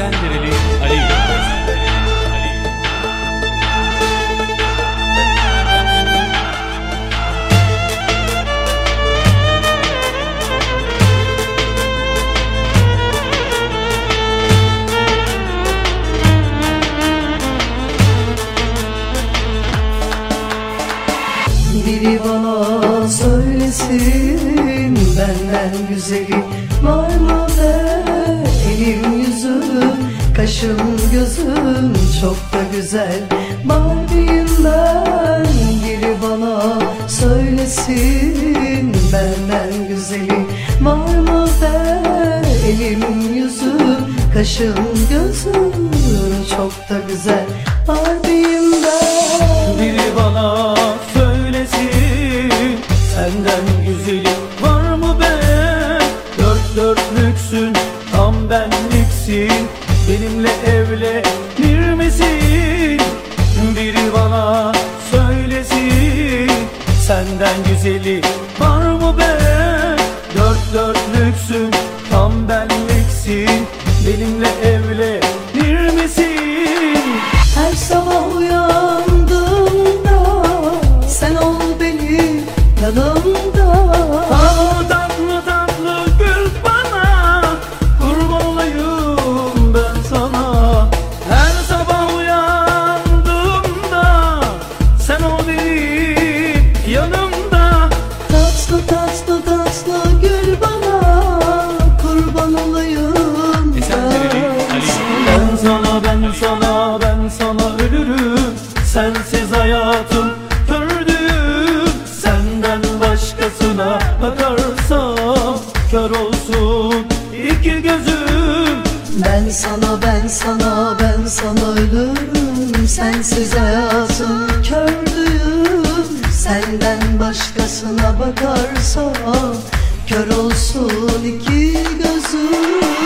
Esendereli Ali. Biri bana söylesin benden güzeli var mı kaşım gözüm çok da güzel. Barbie'yim ben Biri bana söylesin benden güzeli. Var mı be Elim yüzüm, kaşım gözüm çok da güzel. Barbie'yim ben Biri bana söylesin Senden güzeli. Var mı be? Dört dörtlüksün tam benliksin Benimle evlenir misin? Biri bana söylesin. Senden güzeli var mı be? Dört dörtlüksün tam benliksin. Benimle evlenir Sensiz hayatım kördüm Senden başkasına bakarsam Kör olsun. İki gözüm. Ben sana ben sana ben sana ölürüm Sensiz hayatım. Kördüğüm Senden başkasına bakarsam Kör olsun. İki gözüm